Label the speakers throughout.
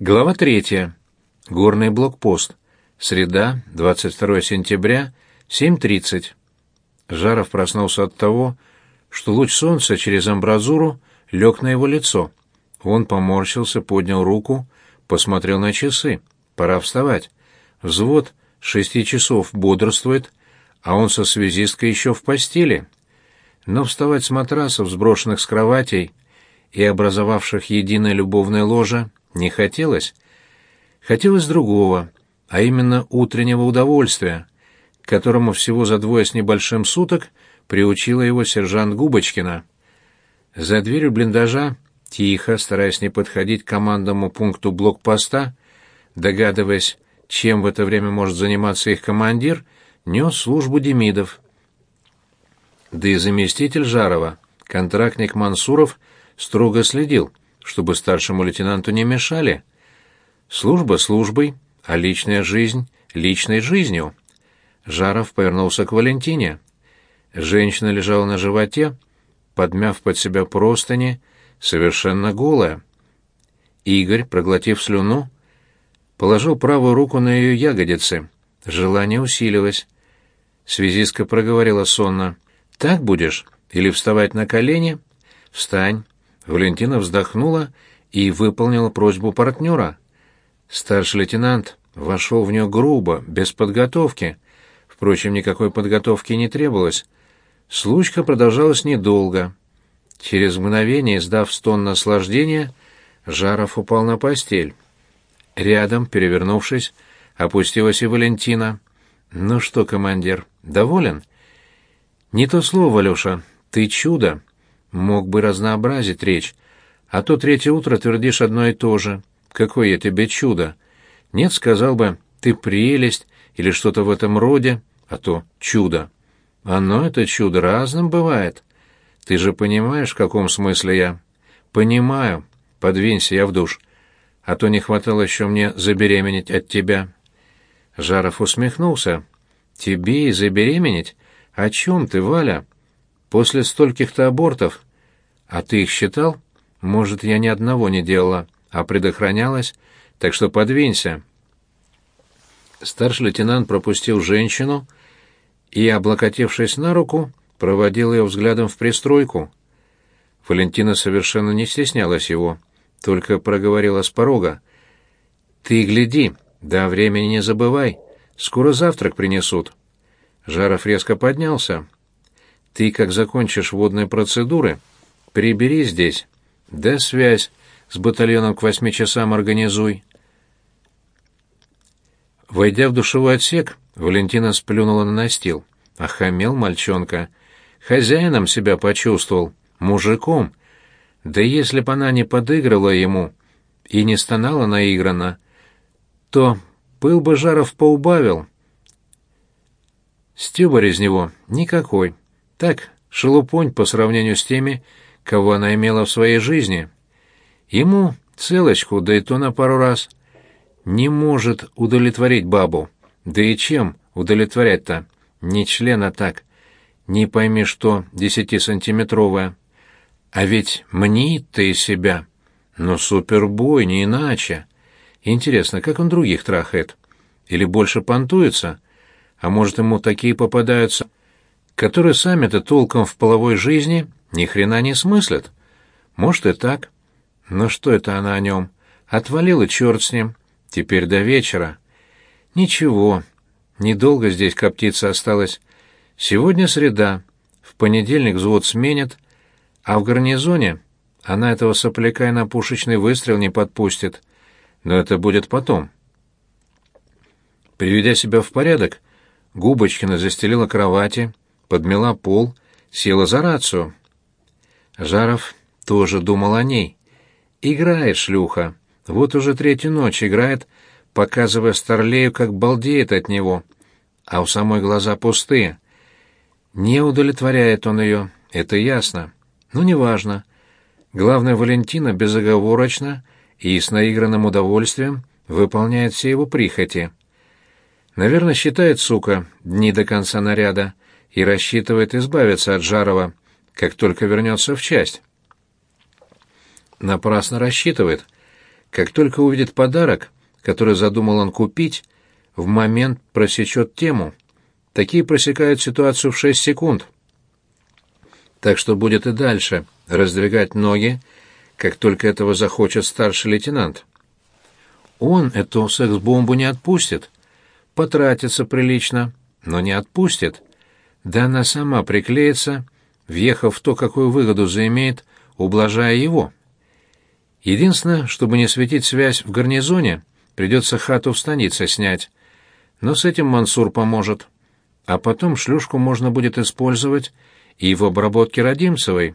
Speaker 1: Глава третья. Горный блокпост. Среда, 22 сентября, 7.30. Жаров проснулся от того, что луч солнца через амбразуру лег на его лицо. Он поморщился, поднял руку, посмотрел на часы. Пора вставать. Взвод шести часов бодрствует, а он со связисткой еще в постели. Но вставать с матрасов, сброшенных с кроватей и образовавших единое любовное ложе, не хотелось. Хотелось другого, а именно утреннего удовольствия, которому всего за двое с небольшим суток приучила его сержант Губочкина. За дверью блиндажа, тихо, стараясь не подходить к командному пункту блокпоста, догадываясь, чем в это время может заниматься их командир, нес службу Демидов. Да и заместитель Жарова, контрактник Мансуров, строго следил, чтобы старшему лейтенанту не мешали. Служба службой, а личная жизнь личной жизнью. Жаров повернулся к Валентине. Женщина лежала на животе, подмяв под себя простыни, совершенно голая. Игорь, проглотив слюну, положил правую руку на ее ягодицы. Желание усилилось. Связистка проговорила сонно. «Так будешь? Или вставать на колени?» «Встань». Валентина вздохнула и выполнила просьбу партнера. Старший лейтенант вошел в нее грубо, без подготовки. Впрочем, никакой подготовки не требовалось. Случка продолжалась недолго. Через мгновение, сдав стон наслаждения, Жаров упал на постель. Рядом, перевернувшись, опустилась и Валентина. «Ну что, командир, доволен?» «Не то слово, Леша. Ты чудо. Мог бы разнообразить речь, а то третье утро твердишь одно и то же. Какое я тебе чудо! Нет, сказал бы, ты прелесть или что-то в этом роде, а то чудо. Оно, это чудо, разным бывает. Ты же понимаешь, в каком смысле я? Понимаю. Подвинься, я в душ. А то не хватало еще мне забеременеть от тебя. Жаров усмехнулся. Тебе и забеременеть? О чем ты, Валя? После стольких-то абортов. А ты их считал? Может, я ни одного не делала, а предохранялась? Так что подвинься. Старший лейтенант пропустил женщину и, облокотившись на руку, проводил ее взглядом в пристройку. Валентина совершенно не стеснялась его, только проговорила с порога. «Ты гляди, до времени не забывай, скоро завтрак принесут». Жаров резко поднялся. Ты, как закончишь водные процедуры, прибери здесь. Да связь с батальоном к восьми часам организуй. Войдя в душевой отсек, Валентина сплюнула на настил. Охамел мальчонка. Хозяином себя почувствовал, мужиком. Да если б она не подыграла ему и не стонала наигранно, то пыл бы Жаров поубавил. Стебарь из него никакой. Так, шелупонь по сравнению с теми, кого она имела в своей жизни. Ему целочку, да и то на пару раз. Не может удовлетворить бабу. Да и чем удовлетворять-то? Не члена так. Не пойми, что десятисантиметровая. А ведь мнит-то из себя. Но супербой, не иначе. Интересно, как он других трахает? Или больше понтуется? А может, ему такие попадаются которые сами-то толком в половой жизни ни хрена не смыслят. Может и так. Но что это она о нем? Отвалила черт с ним. Теперь до вечера. Ничего, недолго здесь коптиться осталось. Сегодня среда. В понедельник взвод сменят, а в гарнизоне она этого сопляка и на пушечный выстрел не подпустит. Но это будет потом. Приведя себя в порядок, Губочкина застелила кровати, подмела пол, села за рацию. Жаров тоже думал о ней. Играет шлюха. Вот уже третью ночь играет, показывая Старлею, как балдеет от него. А у самой глаза пустые. Не удовлетворяет он ее, это ясно. Но неважно. Главное, Валентина безоговорочно и с наигранным удовольствием выполняет все его прихоти. Наверное, считает, сука, дни до конца наряда — и рассчитывает избавиться от Жарова, как только вернется в часть. Напрасно рассчитывает. как только увидит подарок, который задумал он купить, в момент просечет тему. Такие просекают ситуацию в шесть секунд. Так что будет и дальше раздвигать ноги, как только этого захочет старший лейтенант. Он эту секс-бомбу не отпустит. Потратится прилично, но не отпустит. Да она сама приклеится, въехав в то, какую выгоду заимеет, ублажая его. Единственное, чтобы не светить связь в гарнизоне, придется хату в станице снять. Но с этим Мансур поможет. А потом шлюшку можно будет использовать и в обработке Родимцевой.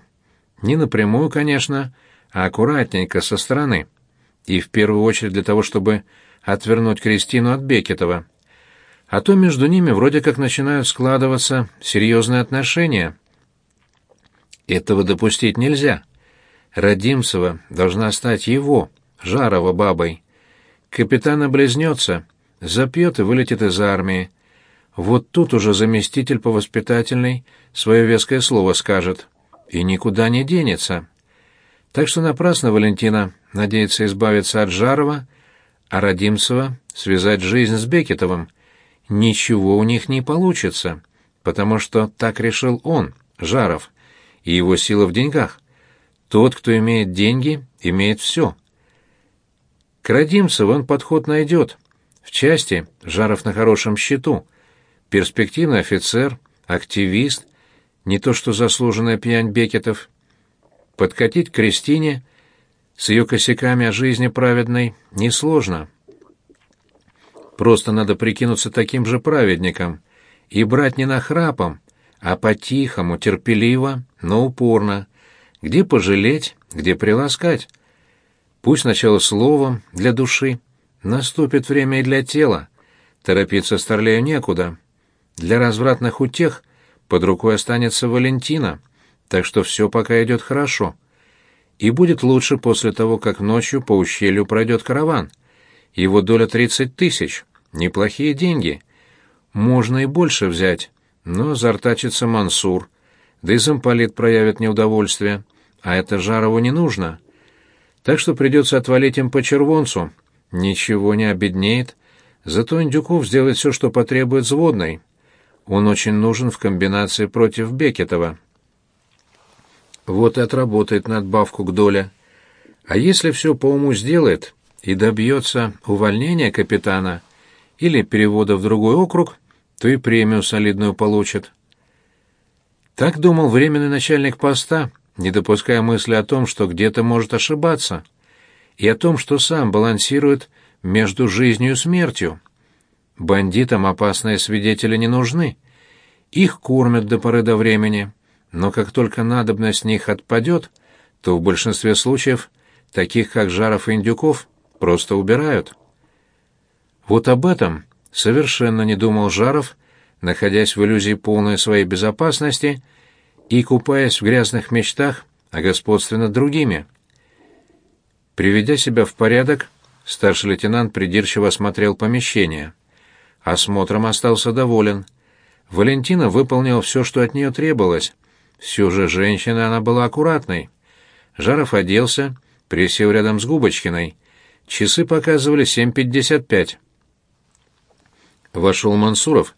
Speaker 1: Не напрямую, конечно, а аккуратненько, со стороны. И в первую очередь для того, чтобы отвернуть Кристину от Бекетова. А то между ними вроде как начинают складываться серьезные отношения. Этого допустить нельзя. Родимцева должна стать его, Жарова, бабой. Капитан облизнется, запьет и вылетит из армии. Вот тут уже заместитель по воспитательной свое веское слово скажет. И никуда не денется. Так что напрасно Валентина надеется избавиться от Жарова, а Родимцева связать жизнь с Бекетовым. Ничего у них не получится, потому что так решил он, Жаров, и его сила в деньгах. Тот, кто имеет деньги, имеет все. К Родимцеву он подход найдет. В части Жаров на хорошем счету. Перспективный офицер, активист, не то что заслуженная пьянь Бекетов. Подкатить к Кристине с ее косяками о жизни праведной несложно. Просто надо прикинуться таким же праведником и брать не нахрапом, а по-тихому, терпеливо, но упорно. Где пожалеть, где приласкать. Пусть сначала словом, для души. Наступит время и для тела. Торопиться Старлею некуда. Для развратных утех под рукой останется Валентина, так что все пока идет хорошо. И будет лучше после того, как ночью по ущелью пройдет караван. Его доля тридцать тысяч. Неплохие деньги. Можно и больше взять, но зартачится Мансур. Да и замполит проявит неудовольствие а это Жарову не нужно. Так что придется отвалить им по червонцу. Ничего не обеднеет. Зато Индюков сделает все, что потребует взводной. Он очень нужен в комбинации против Бекетова. Вот и отработает надбавку к доле. А если все по уму сделает и добьется увольнения капитана или перевода в другой округ, то и премию солидную получит. Так думал временный начальник поста — не допуская мысли о том, что где-то может ошибаться, и о том, что сам балансирует между жизнью и смертью. Бандитам опасные свидетели не нужны. Их кормят до поры до времени, но как только надобность с них отпадет, то в большинстве случаев таких, как Жаров и Индюков, просто убирают. Вот об этом совершенно не думал Жаров, находясь в иллюзии полной своей безопасности и купаясь в грязных мечтах о господстве над другими. Приведя себя в порядок, старший лейтенант придирчиво осмотрел помещение. Осмотром остался доволен. Валентина выполнила все, что от нее требовалось. Все же женщина она была аккуратной. Жаров оделся, присел рядом с Губочкиной. Часы показывали 7.55. Вошел Мансуров.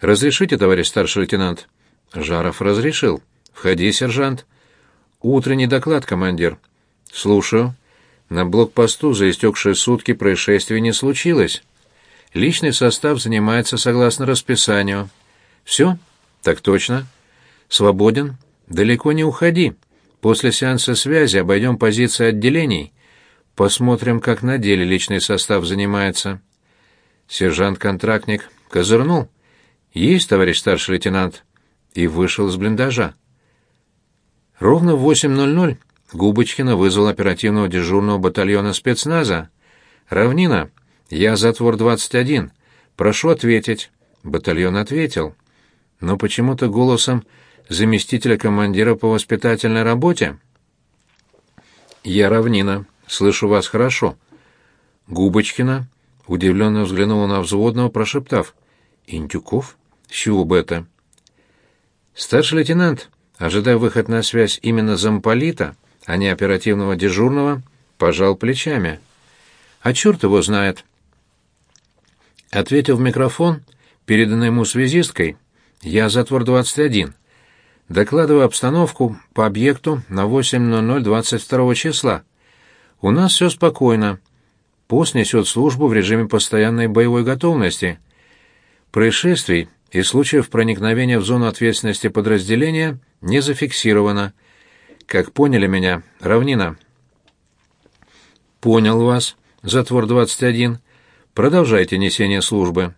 Speaker 1: «Разрешите, товарищ старший лейтенант?» Жаров разрешил. «Входи, сержант». «Утренний доклад, командир». «Слушаю». На блокпосту за истекшие сутки происшествий не случилось. Личный состав занимается согласно расписанию. «Все?» «Так точно». «Свободен?» «Далеко не уходи. После сеанса связи обойдем позиции отделений. Посмотрим, как на деле личный состав занимается». Сержант-контрактник козырнул. «Есть, товарищ старший лейтенант» и вышел из блиндажа. Ровно в 8.00 Губочкина вызвал оперативного дежурного батальона спецназа. «Равнина, я затвор 21. Прошу ответить». Батальон ответил. Но почему-то голосом заместителя командира по воспитательной работе. «Я равнина. Слышу вас хорошо». Губочкина удивленно взглянула на взводного, прошептав. «Индюков? С чего бы это?» Старший лейтенант, ожидая выход на связь именно замполита, а не оперативного дежурного, пожал плечами. А черт его знает. Ответил в микрофон, переданный ему связисткой, я затвор 21. Докладываю обстановку по объекту на 8.00 22 числа. У нас все спокойно. Пост несет службу в режиме постоянной боевой готовности. Происшествий и случаев проникновения в зону ответственности подразделения не зафиксировано. Как поняли меня, равнина. Понял вас, затвор 21. Продолжайте несение службы.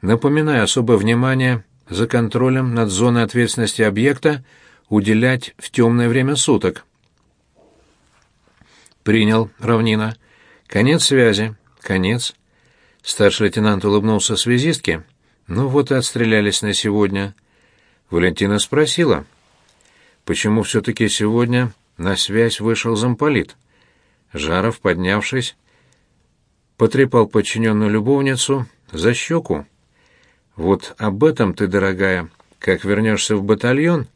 Speaker 1: Напоминаю особое внимание за контролем над зоной ответственности объекта уделять в темное время суток. Принял, равнина. Конец связи. Конец. Старший лейтенант улыбнулся связистке. Ну вот и отстрелялись на сегодня. Валентина спросила, почему все-таки сегодня на связь вышел замполит. Жаров, поднявшись, потрепал подчиненную любовницу за щеку. Вот об этом ты, дорогая, как вернешься в батальон,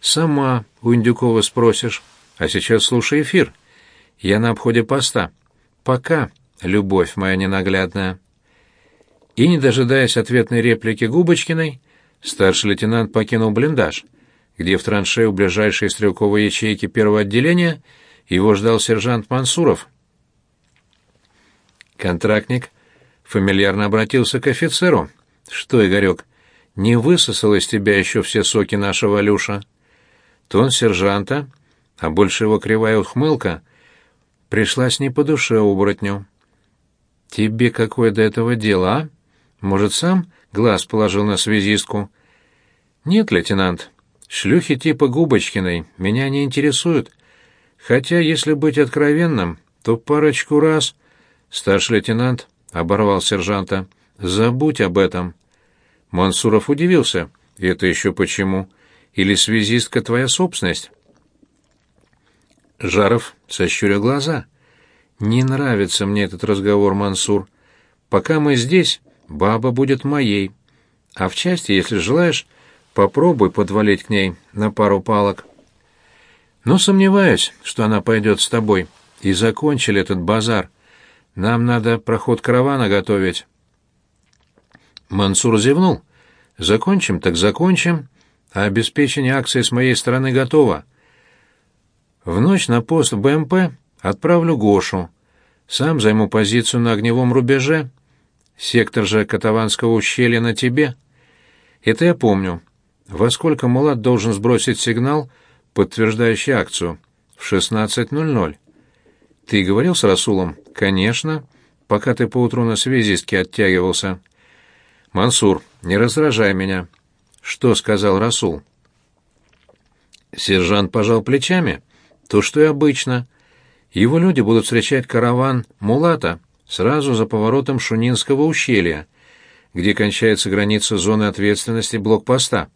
Speaker 1: сама у Индюкова спросишь. А сейчас слушай эфир. Я на обходе поста. Пока, любовь моя ненаглядная. И, не дожидаясь ответной реплики Губочкиной, старший лейтенант покинул блиндаж, где в траншее у ближайшей стрелковой ячейки первого отделения его ждал сержант Мансуров. Контрактник фамильярно обратился к офицеру. Что, Игорек, не высосал из тебя еще все соки нашего Алюша? Тон сержанта, а больше его кривая ухмылка, пришлась не по душе оборотню. Тебе какое до этого дело, а? Может, сам глаз положил на связистку? Нет, лейтенант, шлюхи типа Губочкиной меня не интересуют. Хотя, если быть откровенным, то парочку раз... Старший лейтенант оборвал сержанта. Забудь об этом. Мансуров удивился. Это еще почему? Или связистка твоя собственность? Жаров сощурил глаза. Не нравится мне этот разговор, Мансур. Пока мы здесь, баба будет моей. А в части, если желаешь, попробуй подвалить к ней на пару палок. Но сомневаюсь, что она пойдет с тобой. И закончили этот базар. Нам надо проход каравана готовить. Мансур зевнул. «Закончим, так закончим, а обеспечение акции с моей стороны готово. В ночь на пост БМП отправлю Гошу. Сам займу позицию на огневом рубеже. Сектор же Катаванского ущелья на тебе. Это я помню. Во сколько Мулат должен сбросить сигнал, подтверждающий акцию? В 16.00. Ты говорил с Расулом? Конечно. Пока ты поутру на связистке оттягивался. «Мансур, не раздражай меня». «Что?» — сказал Расул. Сержант пожал плечами. «То, что и обычно. Его люди будут встречать караван Мулата сразу за поворотом Шунинского ущелья, где кончается граница зоны ответственности блокпоста».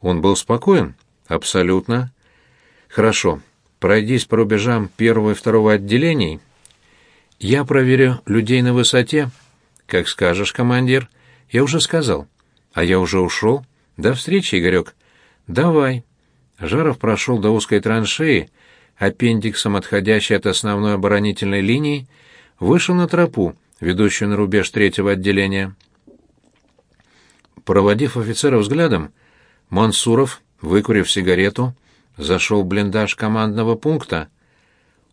Speaker 1: Он был спокоен? Абсолютно. Хорошо. Пройдись по рубежам первого и второго отделений. Я проверю людей на высоте. Как скажешь, командир. Я уже сказал. А я уже ушел. До встречи, Игорек. Давай. Жаров прошел до узкой траншеи, аппендиксом отходящей от основной оборонительной линии, вышел на тропу, ведущую на рубеж третьего отделения. Проводив офицера взглядом, Мансуров, выкурив сигарету, зашел в блиндаж командного пункта.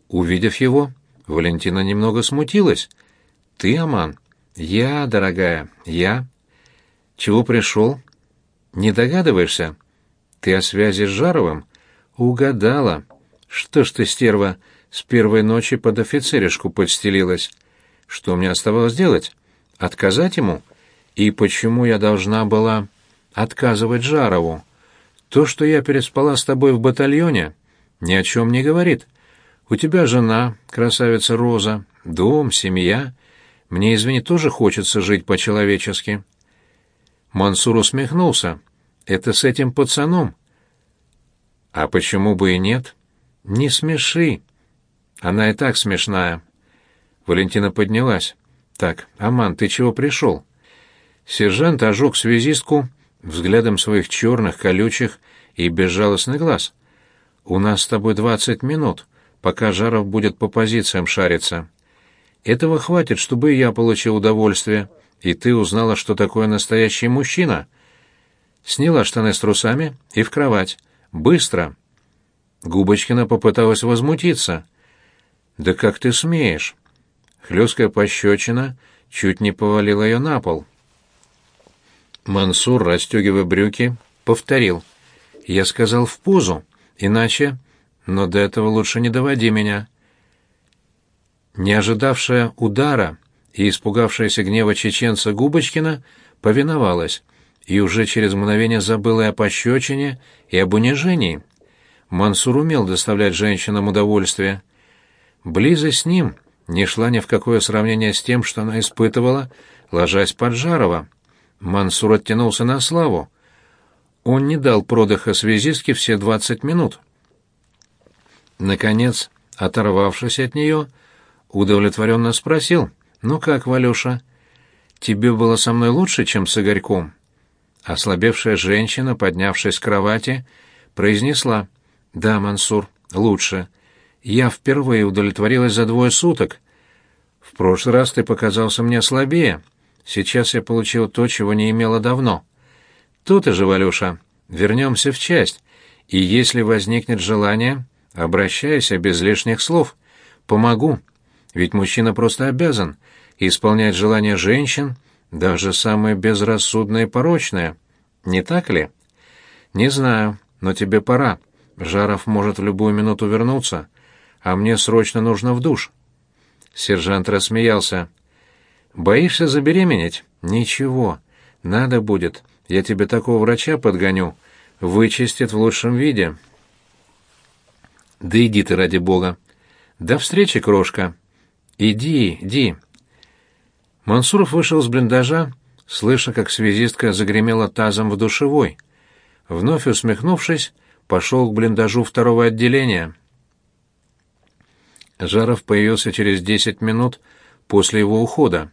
Speaker 1: Увидев его, Валентина немного смутилась. «Ты, Аман?» «Я, дорогая, я...» «Чего пришел?» «Не догадываешься?» «Ты о связи с Жаровым?» «Угадала. Что ж ты, стерва, с первой ночи под офицеришку подстелилась? Что мне оставалось делать? Отказать ему? И почему я должна была отказывать Жарову? То, что я переспала с тобой в батальоне, ни о чем не говорит. У тебя жена, красавица Роза, дом, семья...» Мне, извини, тоже хочется жить по-человечески. Мансур усмехнулся. Это с этим пацаном. А почему бы и нет? Не смеши. Она и так смешная. Валентина поднялась. Так, Аман, ты чего пришел? Сержант ожег связистку взглядом своих черных, колючих и безжалостных глаз. У нас с тобой двадцать минут, пока Жаров будет по позициям шариться. Этого хватит, чтобы я получил удовольствие, и ты узнала, что такое настоящий мужчина. Сняла штаны с трусами и в кровать. Быстро!» Губочкина попыталась возмутиться. «Да как ты смеешь?» Хлесткая пощечина чуть не повалила ее на пол. Мансур, расстегивая брюки, повторил. «Я сказал в позу, иначе... Но до этого лучше не доводи меня». Не ожидавшая удара и испугавшаяся гнева чеченца Губочкина повиновалась и уже через мгновение забыла и о пощечине, и об унижении. Мансур умел доставлять женщинам удовольствие. Близость с ним не шла ни в какое сравнение с тем, что она испытывала, ложась под Жарова. Мансур оттянулся на славу. Он не дал продыха связистке все двадцать минут. Наконец, оторвавшись от нее, удовлетворенно спросил, «Ну как, Валюша, тебе было со мной лучше, чем с Игорьком?» Ослабевшая женщина, поднявшись с кровати, произнесла, «Да, Мансур, лучше. Я впервые удовлетворилась за двое суток. В прошлый раз ты показался мне слабее. Сейчас я получил то, чего не имела давно. Тут же, Валюша, вернемся в часть, и если возникнет желание, обращайся без лишних слов. Помогу. Ведь мужчина просто обязан исполнять желания женщин, даже самые безрассудные и порочные. Не так ли? Не знаю, но тебе пора. Жаров может в любую минуту вернуться а мне срочно нужно в душ». Сержант рассмеялся. «Боишься забеременеть? Ничего. Надо будет. Я тебе такого врача подгоню. Вычистит в лучшем виде». «Да иди ты, ради бога». «До встречи, крошка». «Иди, иди». Мансуров вышел с блиндажа, слыша, как связистка загремела тазом в душевой. Вновь усмехнувшись, пошел к блиндажу второго отделения. Жаров появился через десять минут после его ухода.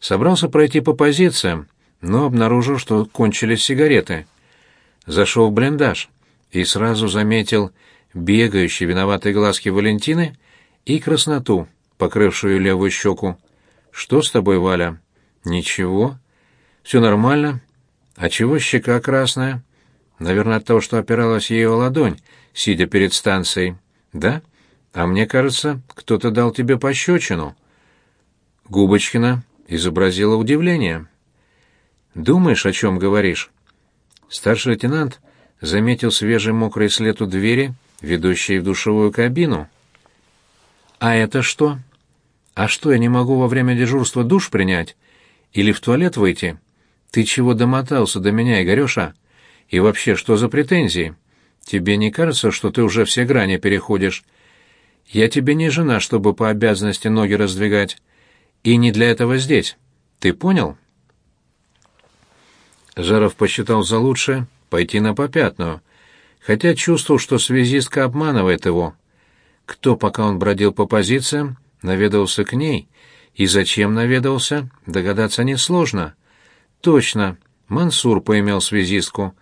Speaker 1: Собрался пройти по позициям, но обнаружил, что кончились сигареты. Зашел в блиндаж и сразу заметил бегающие виноватые глазки Валентины и красноту, покрывшую левую щеку. «Что с тобой, Валя?» «Ничего. Все нормально. А чего щека красная?» «Наверное, от того, что опиралась ее ладонь, сидя перед станцией». «Да?» А мне кажется, кто-то дал тебе пощечину. Губочкина изобразила удивление. Думаешь, о чем говоришь? Старший лейтенант заметил свежий мокрый след у двери, ведущей в душевую кабину. А это что? А что, я не могу во время дежурства душ принять? Или в туалет выйти? Ты чего домотался до меня, Игорёша? И вообще, что за претензии? Тебе не кажется, что ты уже все грани переходишь? Я тебе не жена, чтобы по обязанности ноги раздвигать. И не для этого здесь. Ты понял?» Жаров посчитал за лучшее пойти на попятную, хотя чувствовал, что связистка обманывает его. Кто, пока он бродил по позициям, наведался к ней, и зачем наведался, догадаться несложно. Точно, Мансур поимел связистку.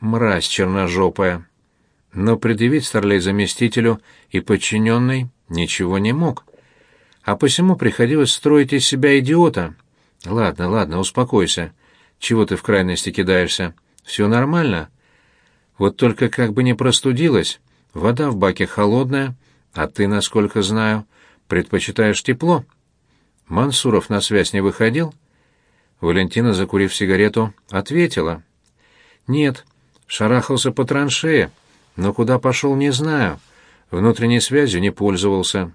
Speaker 1: Мразь черножопая но предъявить старлей заместителю и подчиненный ничего не мог. А посему приходилось строить из себя идиота. Ладно, ладно, успокойся. Чего ты в крайности кидаешься? Все нормально. Вот только как бы не простудилась. Вода в баке холодная, а ты, насколько знаю, предпочитаешь тепло. Мансуров на связь не выходил? Валентина, закурив сигарету, ответила. Нет, шарахался по траншее, но куда пошел, не знаю. Внутренней связью не пользовался.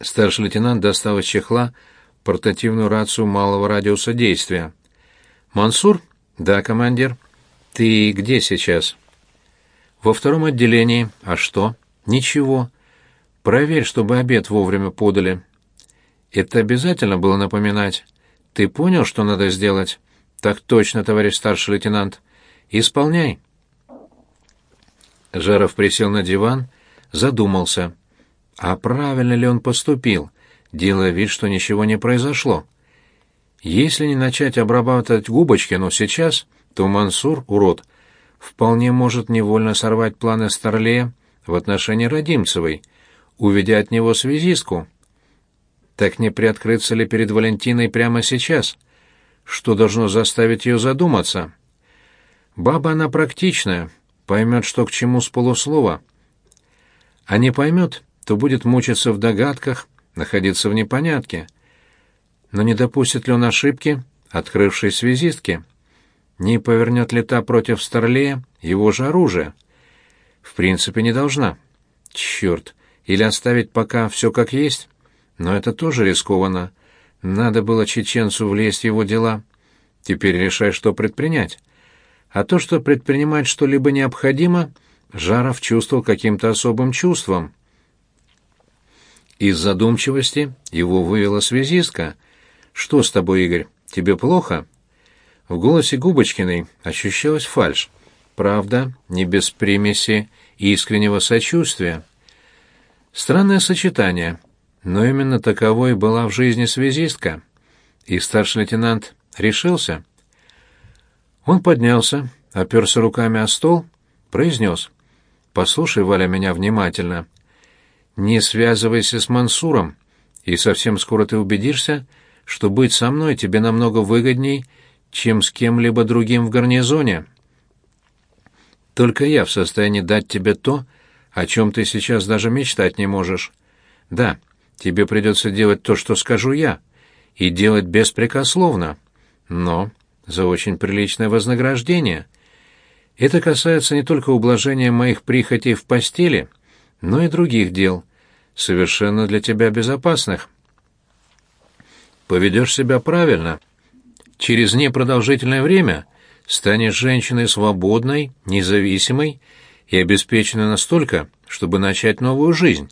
Speaker 1: Старший лейтенант достал из чехла портативную рацию малого радиуса действия. «Мансур?» «Да, командир». «Ты где сейчас?» «Во втором отделении. А что?» «Ничего. Проверь, чтобы обед вовремя подали». «Это обязательно было напоминать. Ты понял, что надо сделать?» «Так точно, товарищ старший лейтенант. Исполняй». Жаров присел на диван, задумался. А правильно ли он поступил, делая вид, что ничего не произошло? Если не начать обрабатывать Губочкину сейчас, то Мансур, урод, вполне может невольно сорвать планы Старлея в отношении Родимцевой, уведя от него связистку. Так не приоткрыться ли перед Валентиной прямо сейчас? Что должно заставить ее задуматься? Баба она практичная, поймет, что к чему с полуслова. А не поймет, то будет мучиться в догадках, находиться в непонятке. Но не допустит ли он ошибки, открывшей связистки? Не повернет ли та против Старлея его же оружие? В принципе, не должна. Черт, или оставить пока все как есть? Но это тоже рискованно. Надо было чеченцу влезть в его дела. Теперь решай, что предпринять. А то, что предпринимать что-либо необходимо, Жаров чувствовал каким-то особым чувством. Из задумчивости его вывела связистка. «Что с тобой, Игорь? Тебе плохо?» В голосе Губочкиной ощущалась фальшь. Правда, не без примеси искреннего сочувствия. Странное сочетание, но именно таковой была в жизни связистка. И старший лейтенант решился. Он поднялся, оперся руками о стол, произнес. «Послушай, Валя, меня внимательно. Не связывайся с Мансуром, и совсем скоро ты убедишься, что быть со мной тебе намного выгодней, чем с кем-либо другим в гарнизоне. Только я в состоянии дать тебе то, о чем ты сейчас даже мечтать не можешь. Да, тебе придется делать то, что скажу я, и делать беспрекословно, но за очень приличное вознаграждение. Это касается не только ублажения моих прихотей в постели, но и других дел, совершенно для тебя безопасных. Поведешь себя правильно. Через непродолжительное время станешь женщиной свободной, независимой и обеспеченной настолько, чтобы начать новую жизнь.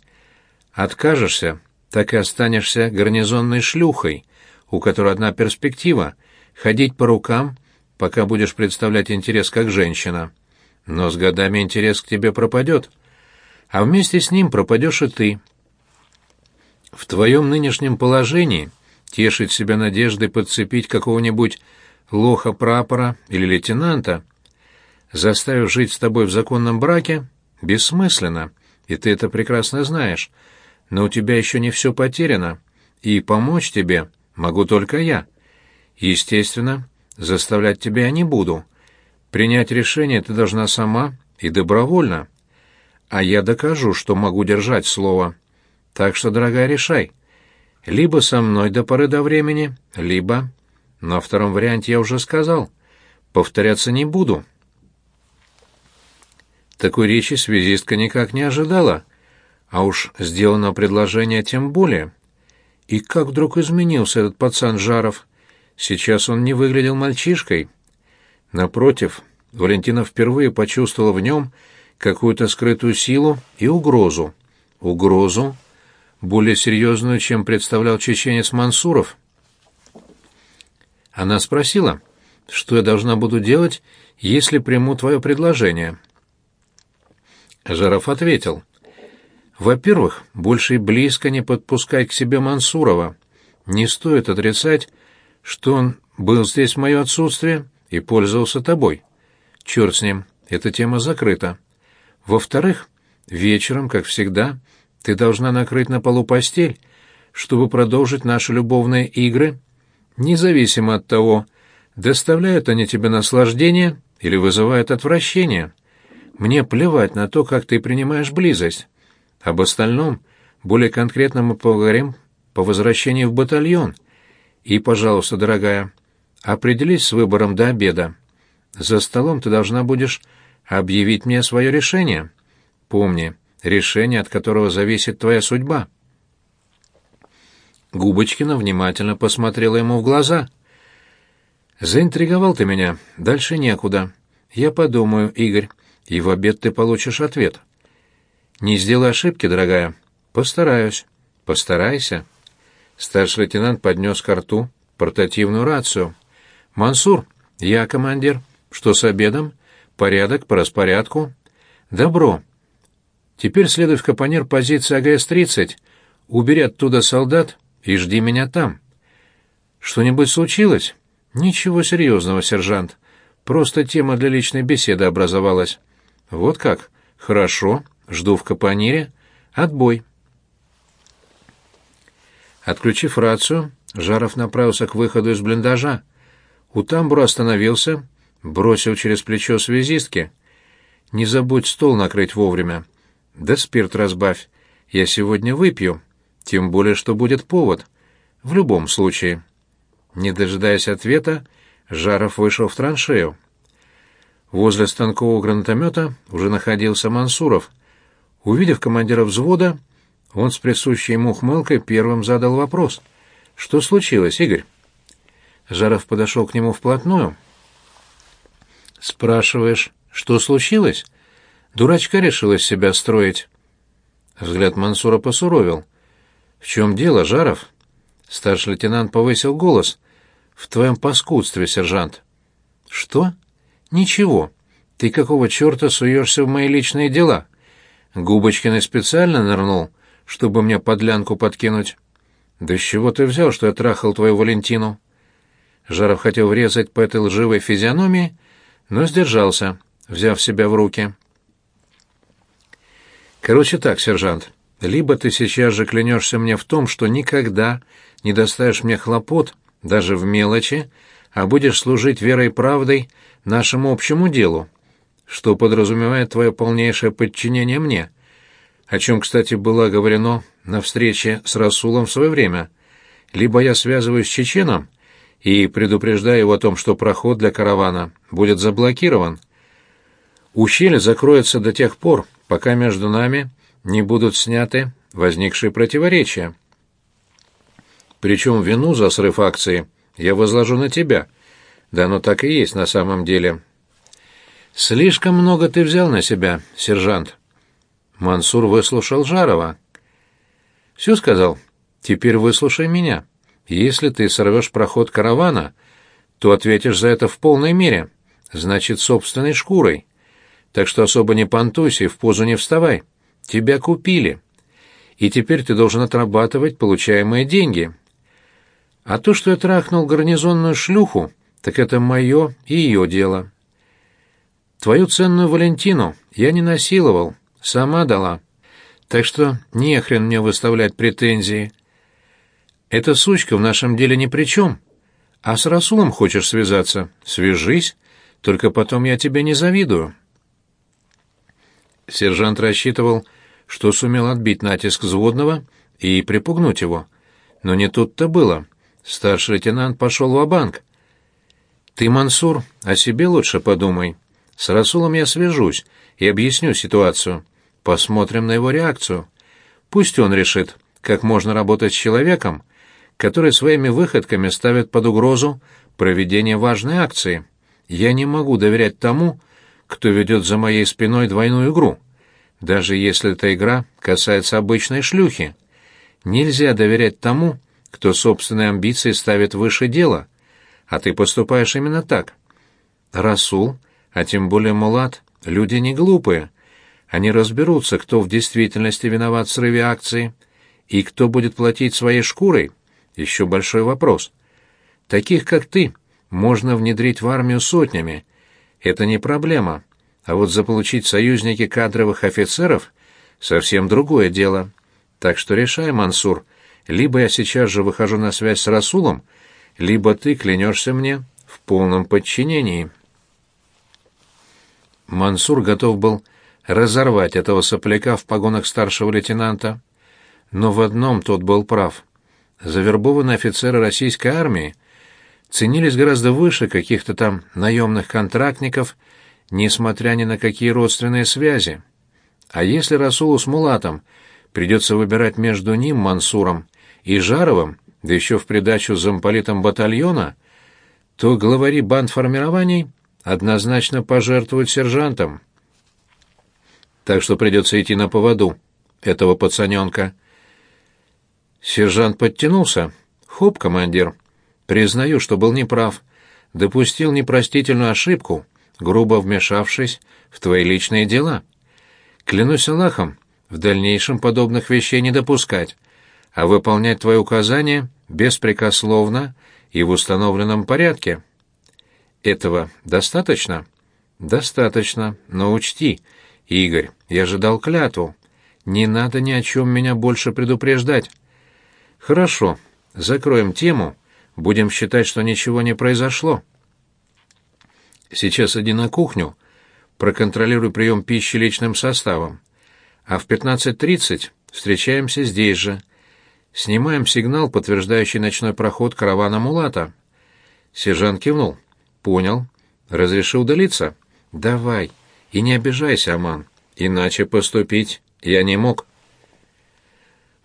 Speaker 1: Откажешься, так и останешься гарнизонной шлюхой, у которой одна перспектива — ходить по рукам, пока будешь представлять интерес как женщина. Но с годами интерес к тебе пропадет. А вместе с ним пропадешь и ты. В твоем нынешнем положении тешить себя надеждой подцепить какого-нибудь лоха-прапора или лейтенанта, заставив жить с тобой в законном браке, бессмысленно, и ты это прекрасно знаешь. Но у тебя еще не все потеряно, и помочь тебе могу только я. Естественно, заставлять тебя я не буду. Принять решение ты должна сама и добровольно. А я докажу, что могу держать слово. Так что, дорогая, решай. Либо со мной до поры до времени, либо о втором варианте я уже сказал. Повторяться не буду. Такой речи связистка никак не ожидала, а уж сделано предложение тем более. И как вдруг изменился этот пацан Жаров. Сейчас он не выглядел мальчишкой. Напротив, Валентина впервые почувствовала в нем какую-то скрытую силу и угрозу. Угрозу, более серьезную, чем представлял чеченец Мансуров. Она спросила, что я должна буду делать, если приму твое предложение. Жаров ответил, «Во-первых, больше и близко не подпускай к себе Мансурова. Не стоит отрицать, что он был здесь в мое отсутствие и пользовался тобой. Черт с ним, эта тема закрыта. Во-вторых, вечером, как всегда, ты должна накрыть на полу постель, чтобы продолжить наши любовные игры независимо от того, доставляют они тебе наслаждение или вызывают отвращение. Мне плевать на то, как ты принимаешь близость. Об остальном, более конкретно мы поговорим по возвращении в батальон. И, пожалуйста, дорогая, определись с выбором до обеда. За столом ты должна будешь объявить мне свое решение. Помни, решение, от которого зависит твоя судьба». Губочкина внимательно посмотрела ему в глаза. «Заинтриговал ты меня. Дальше некуда. Я подумаю, Игорь, и в обед ты получишь ответ». «Не сделай ошибки, дорогая». «Постараюсь». «Постарайся». Старший лейтенант поднес к рту портативную рацию. «Мансур, я командир. Что с обедом? Порядок по распорядку?» «Добро. Теперь следуй в капонир позиции АГС-30. Убери оттуда солдат и жди меня там. Что-нибудь случилось? Ничего серьезного, сержант. Просто тема для личной беседы образовалась. Вот как? Хорошо. Жду в капонире. Отбой. Отключив рацию, Жаров направился к выходу из блиндажа. У тамбура остановился, бросил через плечо связистки. «Не забудь стол накрыть вовремя. Да спирт разбавь. Я сегодня выпью. Тем более, что будет повод. В любом случае». Не дожидаясь ответа, Жаров вышел в траншею. Возле станкового гранатомета уже находился Мансуров. Увидев командира взвода, он с присущей ему хмылкой первым задал вопрос. «Что случилось, Игорь?» Жаров подошел к нему вплотную. «Спрашиваешь, что случилось?» Дурачка решила себя строить. Взгляд Мансура посуровил. «В чем дело, Жаров?» Старший лейтенант повысил голос. «В твоем паскудстве, сержант». «Что?» «Ничего. Ты какого черта суешься в мои личные дела?» Губочкин специально нырнул, чтобы мне подлянку подкинуть. «Да с чего ты взял, что я трахал твою Валентину?» Жаров хотел врезать по этой лживой физиономии, но сдержался, взяв себя в руки. «Короче так, сержант, либо ты сейчас же клянешься мне в том, что никогда не доставишь мне хлопот, даже в мелочи, а будешь служить верой и правдой нашему общему делу, что подразумевает твое полнейшее подчинение мне, о чем, кстати, было говорено на встрече с Расулом в свое время. Либо я связываюсь с чеченом и предупреждаю его о том, что проход для каравана будет заблокирован. Ущелье закроется до тех пор, пока между нами не будут сняты возникшие противоречия. Причем вину за срыв акции я возложу на тебя. Да оно так и есть на самом деле. Слишком много ты взял на себя, сержант. Мансур выслушал Жарова. Все сказал. Теперь выслушай меня. Если ты сорвешь проход каравана, то ответишь за это в полной мере. Значит, собственной шкурой. Так что особо не понтуйся и в позу не вставай. Тебя купили. И теперь ты должен отрабатывать получаемые деньги. А то, что я трахнул гарнизонную шлюху, так это мое и ее дело. Твою ценную Валентину я не насиловал, сама дала. Так что не хрен мне выставлять претензии. Эта сучка в нашем деле ни при чем. А с Расулом хочешь связаться? Свяжись, только потом я тебе не завидую». Сержант рассчитывал, что сумел отбить натиск взводного и припугнуть его. Но не тут-то было. Старший лейтенант пошел в банк «Ты, Мансур, о себе лучше подумай. С Расулом я свяжусь и объясню ситуацию. Посмотрим на его реакцию. Пусть он решит, как можно работать с человеком, который своими выходками ставит под угрозу проведение важной акции. Я не могу доверять тому, кто ведет за моей спиной двойную игру, даже если эта игра касается обычной шлюхи. Нельзя доверять тому, кто собственные амбиции ставит выше дела, а ты поступаешь именно так. Расул, а тем более Мулат, люди не глупые. Они разберутся, кто в действительности виноват в срыве акции, и кто будет платить своей шкурой. Еще большой вопрос. Таких, как ты, можно внедрить в армию сотнями, это не проблема. А вот заполучить союзники кадровых офицеров — совсем другое дело. Так что решай, Мансур, либо я сейчас же выхожу на связь с Расулом, либо ты клянешься мне в полном подчинении. Мансур готов был разорвать этого сопляка в погонах старшего лейтенанта. Но в одном тот был прав. Завербованные офицеры российской армии ценились гораздо выше каких-то там наемных контрактников, несмотря ни на какие родственные связи. А если Расулу с Мулатом придется выбирать между ним, Мансуром, и Жаровым, да еще в придачу замполитом батальона, то главари бандформирований однозначно пожертвуют сержантом. Так что придется идти на поводу этого пацаненка. Сержант подтянулся. «Хоп, командир!» Признаю, что был неправ. Допустил непростительную ошибку, грубо вмешавшись в твои личные дела. Клянусь Аллахом, в дальнейшем подобных вещей не допускать, а выполнять твои указания беспрекословно и в установленном порядке. Этого достаточно? Достаточно, но учти, Игорь, я же дал клятву. Не надо ни о чем меня больше предупреждать. Хорошо, закроем тему, будем считать, что ничего не произошло. Сейчас иди на кухню, проконтролируй прием пищи личным составом, а в 15.30 встречаемся здесь же. Снимаем сигнал, подтверждающий ночной проход каравана Мулата. Сержант кивнул. Понял. Разрешил удалиться? Давай. И не обижайся, Аман. Иначе поступить я не мог.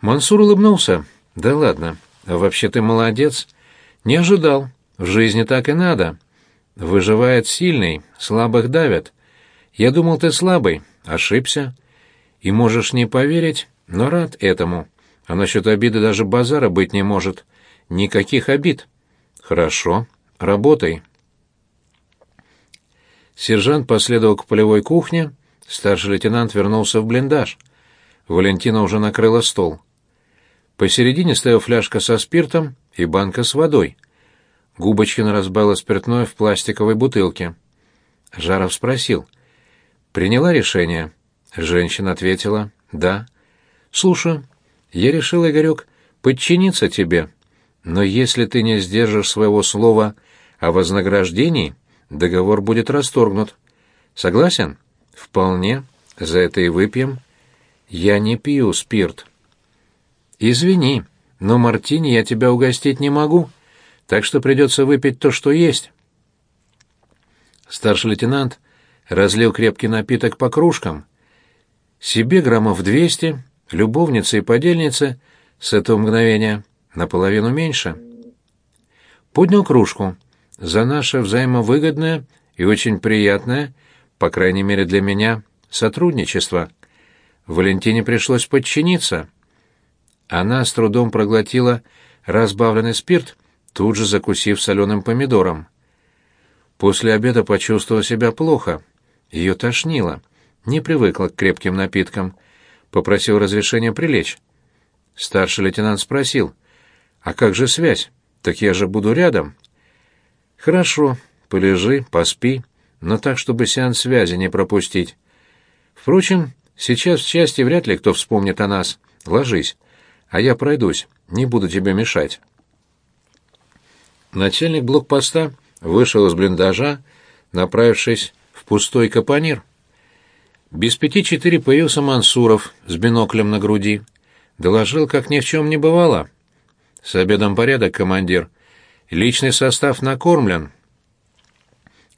Speaker 1: Мансур улыбнулся. Да ладно. Вообще ты молодец. Не ожидал. В жизни так и надо. Выживает сильный, слабых давят. Я думал, ты слабый. Ошибся. И можешь не поверить, но рад этому. А насчет обиды даже базара быть не может. Никаких обид. Хорошо. Работай. Сержант последовал к полевой кухне, старший лейтенант вернулся в блиндаж. Валентина уже накрыла стол. Посередине стояла фляжка со спиртом и банка с водой. Губочкина разбавила спиртное в пластиковой бутылке. Жаров спросил. «Приняла решение?» Женщина ответила. «Да». «Слушаю. Я решил, Игорек, подчиниться тебе. Но если ты не сдержишь своего слова о вознаграждении, договор будет расторгнут. Согласен? Вполне. За это и выпьем. Я не пью спирт. Извини, но мартини я тебя угостить не могу, так что придется выпить то, что есть. Старший лейтенант разлил крепкий напиток по кружкам. Себе граммов двести, любовнице и подельнице с этого мгновения наполовину меньше. Поднял кружку за наше взаимовыгодное и очень приятное, по крайней мере для меня, сотрудничество. Валентине пришлось подчиниться. Она с трудом проглотила разбавленный спирт, тут же закусив соленым помидором. После обеда почувствовала себя плохо. Ее тошнило. Не привыкла к крепким напиткам. Попросил разрешения прилечь. Старший лейтенант спросил, «А как же связь? Так я же буду рядом». Хорошо, полежи, поспи, но так, чтобы сеанс связи не пропустить. Впрочем, сейчас в части вряд ли кто вспомнит о нас. Ложись, а я пройдусь, не буду тебе мешать. Начальник блокпоста вышел из блиндажа, направившись в пустой капонир. Без пяти четыре появился Мансуров с биноклем на груди. Доложил, как ни в чем не бывало. «С обедом порядок, командир», Личный состав накормлен.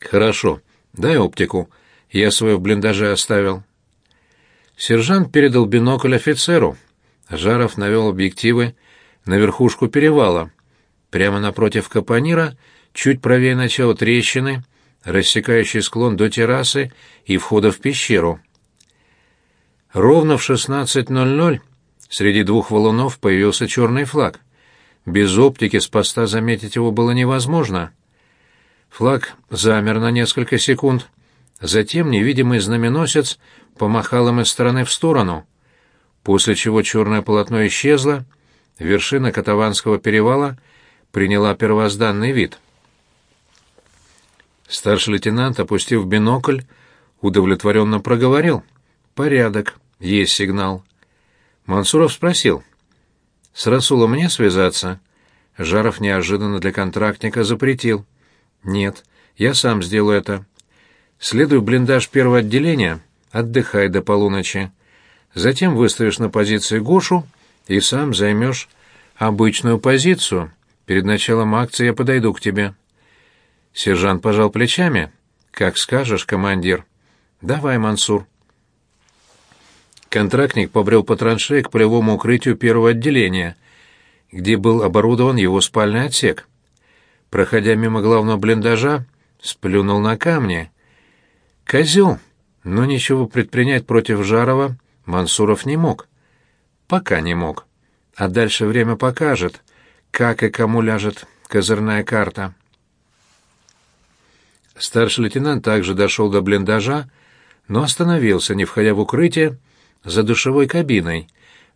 Speaker 1: Хорошо. Дай оптику. Я свою в блиндаже оставил. Сержант передал бинокль офицеру. Жаров навел объективы на верхушку перевала. Прямо напротив капонира, чуть правее начала трещины, рассекающей склон до террасы и входа в пещеру. Ровно в 16.00 среди двух валунов появился черный флаг. Без оптики с поста заметить его было невозможно. Флаг замер на несколько секунд. Затем невидимый знаменосец помахал им из стороны в сторону, после чего черное полотно исчезло, вершина Катаванского перевала приняла первозданный вид. Старший лейтенант, опустив бинокль, удовлетворенно проговорил. «Порядок, есть сигнал». Мансуров спросил. С Расулом мне связаться? Жаров неожиданно для контрактника запретил. Нет, я сам сделаю это. Следуй в блиндаж первого отделения, отдыхай до полуночи. Затем выставишь на позиции Гошу и сам займешь обычную позицию. Перед началом акции я подойду к тебе. Сержант пожал плечами. Как скажешь, командир. Давай, Мансур. Контрактник побрел по траншеи к полевому укрытию первого отделения, где был оборудован его спальный отсек. Проходя мимо главного блиндажа, сплюнул на камни. Козел, но ничего предпринять против Жарова Мансуров не мог. Пока не мог. А дальше время покажет, как и кому ляжет козырная карта. Старший лейтенант также дошел до блиндажа, но остановился, не входя в укрытие, за душевой кабиной,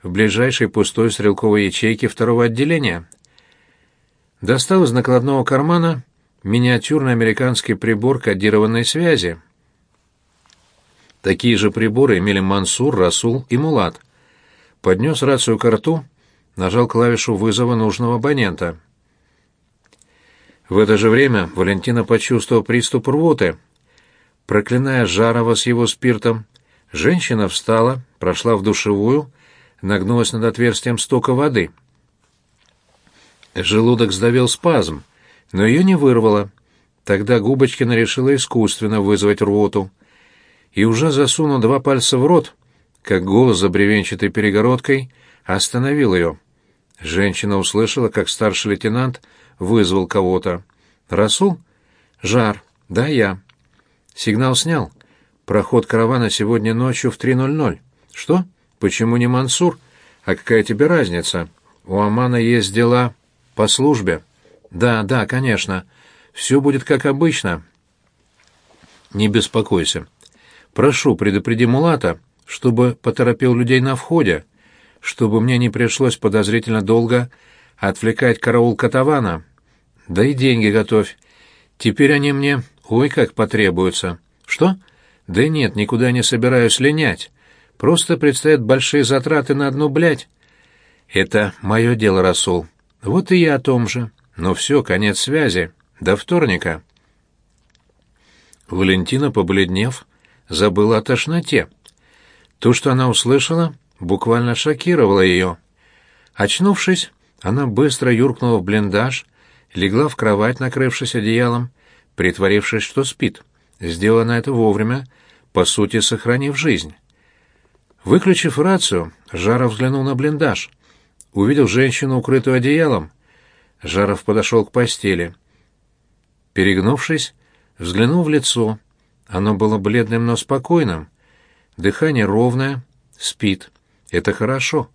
Speaker 1: в ближайшей пустой стрелковой ячейке второго отделения. Достал из накладного кармана миниатюрный американский прибор кодированной связи. Такие же приборы имели Мансур, Расул и Мулат. Поднес рацию к рту, нажал клавишу вызова нужного абонента. В это же время Валентина почувствовала приступ рвоты. Проклиная Жарова с его спиртом, женщина встала, прошла в душевую, нагнулась над отверстием стока воды. Желудок сдавил спазм, но ее не вырвало. Тогда Губочкина решила искусственно вызвать рвоту. И уже засунув два пальца в рот, как голос за бревенчатой перегородкой остановил ее. Женщина услышала, как старший лейтенант вызвал кого-то. «Расул?» «Жар. Да, я». «Сигнал снял. Проход каравана сегодня ночью в 3.00. Что? Почему не Мансур? А какая тебе разница? У Амана есть дела по службе». «Да, да, конечно. Все будет как обычно». «Не беспокойся. Прошу, предупреди Мулата, чтобы поторопил людей на входе, чтобы мне не пришлось подозрительно долго отвлекать караул Катавана. Да и деньги готовь. Теперь они мне, ой, как потребуются. Что? Да нет, никуда не собираюсь линять. Просто предстоят большие затраты на одну блядь. Это мое дело, Расул. Вот и я о том же. Но все, конец связи. До вторника. Валентина, побледнев, забыла о тошноте. То, что она услышала, буквально шокировало ее. Очнувшись, она быстро юркнула в блиндаж, легла в кровать, накрывшись одеялом, притворившись, что спит. Сделана это вовремя, по сути, сохранив жизнь. Выключив рацию, Жаров взглянул на блиндаж. Увидел женщину, укрытую одеялом. Жаров подошел к постели. Перегнувшись, взглянул в лицо. Оно было бледным, но спокойным. Дыхание ровное, спит. Это хорошо.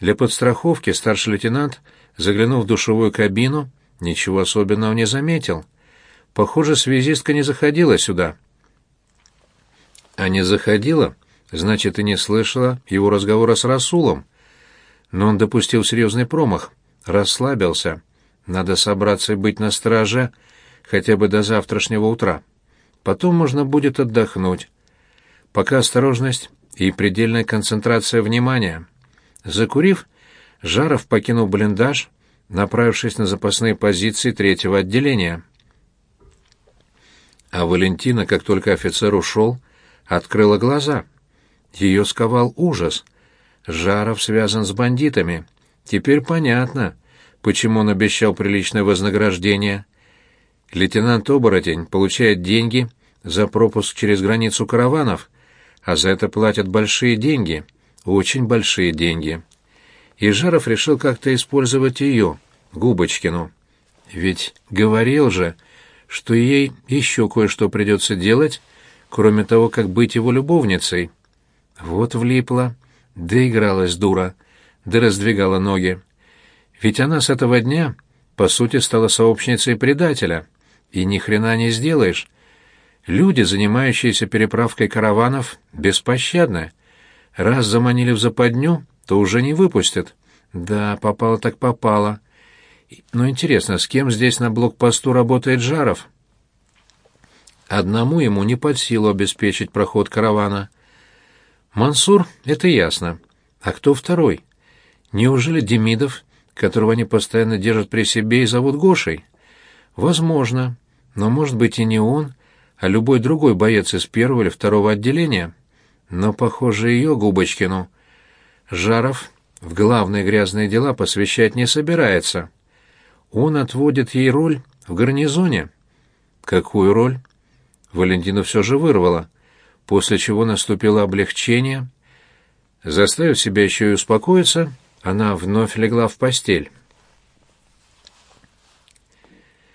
Speaker 1: Для подстраховки старший лейтенант, заглянув в душевую кабину, ничего особенного не заметил. Похоже, связистка не заходила сюда. А не заходила, значит, и не слышала его разговора с Расулом. Но он допустил серьезный промах, расслабился. Надо собраться и быть на страже хотя бы до завтрашнего утра. Потом можно будет отдохнуть. Пока осторожность и предельная концентрация внимания. Закурив, Жаров покинул блиндаж, направившись на запасные позиции третьего отделения. А Валентина, как только офицер ушел, открыла глаза. Ее сковал ужас. Жаров связан с бандитами. Теперь понятно, почему он обещал приличное вознаграждение. Лейтенант Оборотень получает деньги за пропуск через границу караванов, а за это платят большие деньги, очень большие деньги. И Жаров решил как-то использовать ее, Губочкину. Ведь говорил же, что ей еще кое-что придется делать, кроме того, как быть его любовницей. Вот влипла, да игралась дура, да раздвигала ноги. Ведь она с этого дня, по сути, стала сообщницей предателя. И ни хрена не сделаешь. Люди, занимающиеся переправкой караванов, беспощадны. Раз заманили в западню, то уже не выпустят. Да, попало так попало. Но интересно, с кем здесь на блокпосту работает Жаров? Одному ему не под силу обеспечить проход каравана. Мансур — это ясно. А кто второй? Неужели Демидов, которого они постоянно держат при себе и зовут Гошей? Возможно. Но, может быть, и не он, а любой другой боец из первого или второго отделения. Но, похоже, ее Губочкину Жаров в главные грязные дела посвящать не собирается. Он отводит ей роль в гарнизоне. Какую роль? Валентина все же вырвала, после чего наступило облегчение. Заставив себя еще и успокоиться, она вновь легла в постель.